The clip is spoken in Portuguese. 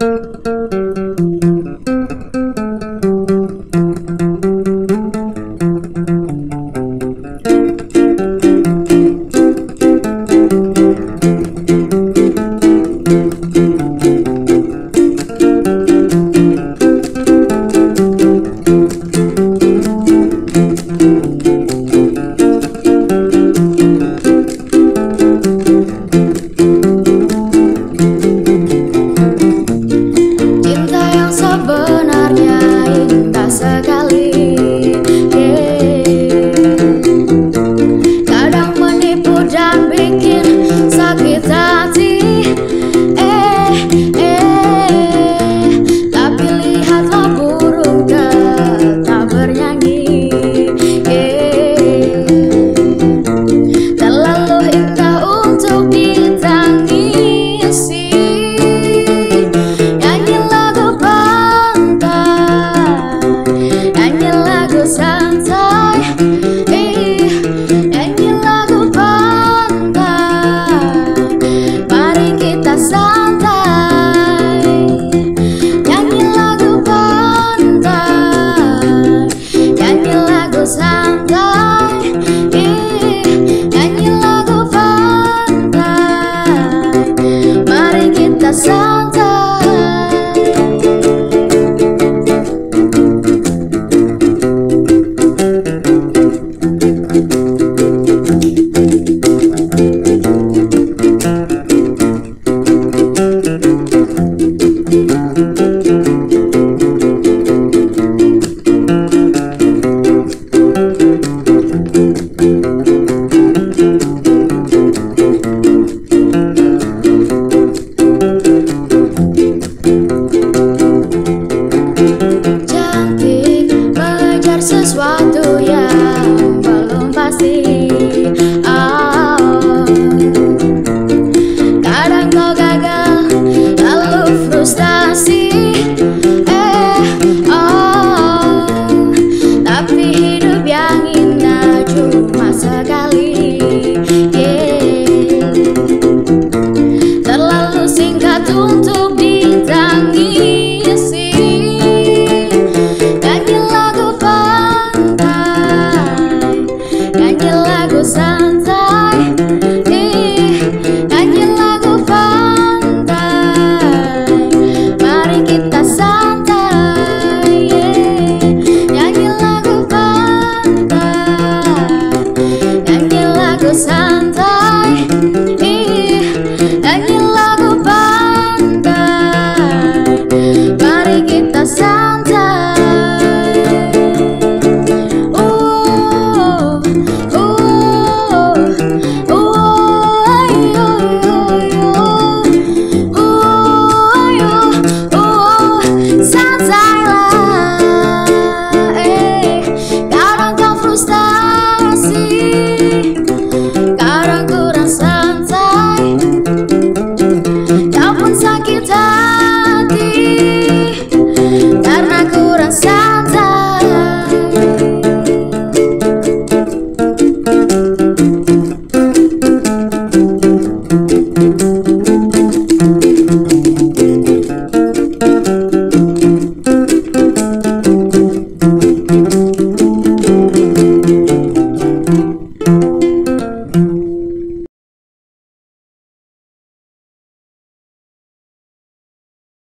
untuk say naquela gozada.